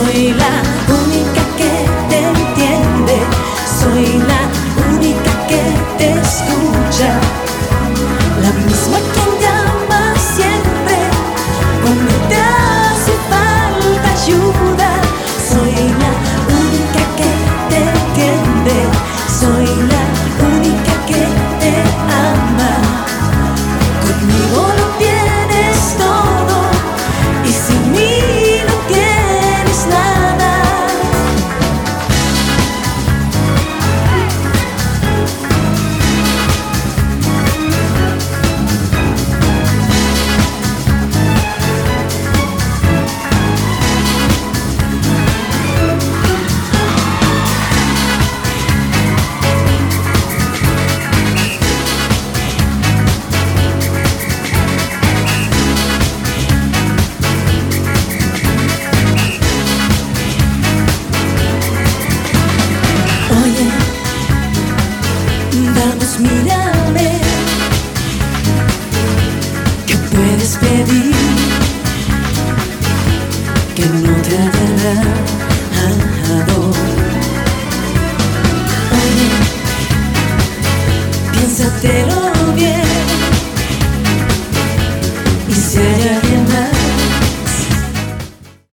Soy la única que te entiende, soy la única que te escucha, la misma quien llama siempre. Cuando te hace falta ayuda. Soy la única que te entiende, soy la mírame. ¿Qué puedes pedir que no te dado? Oye, piénsatelo bien.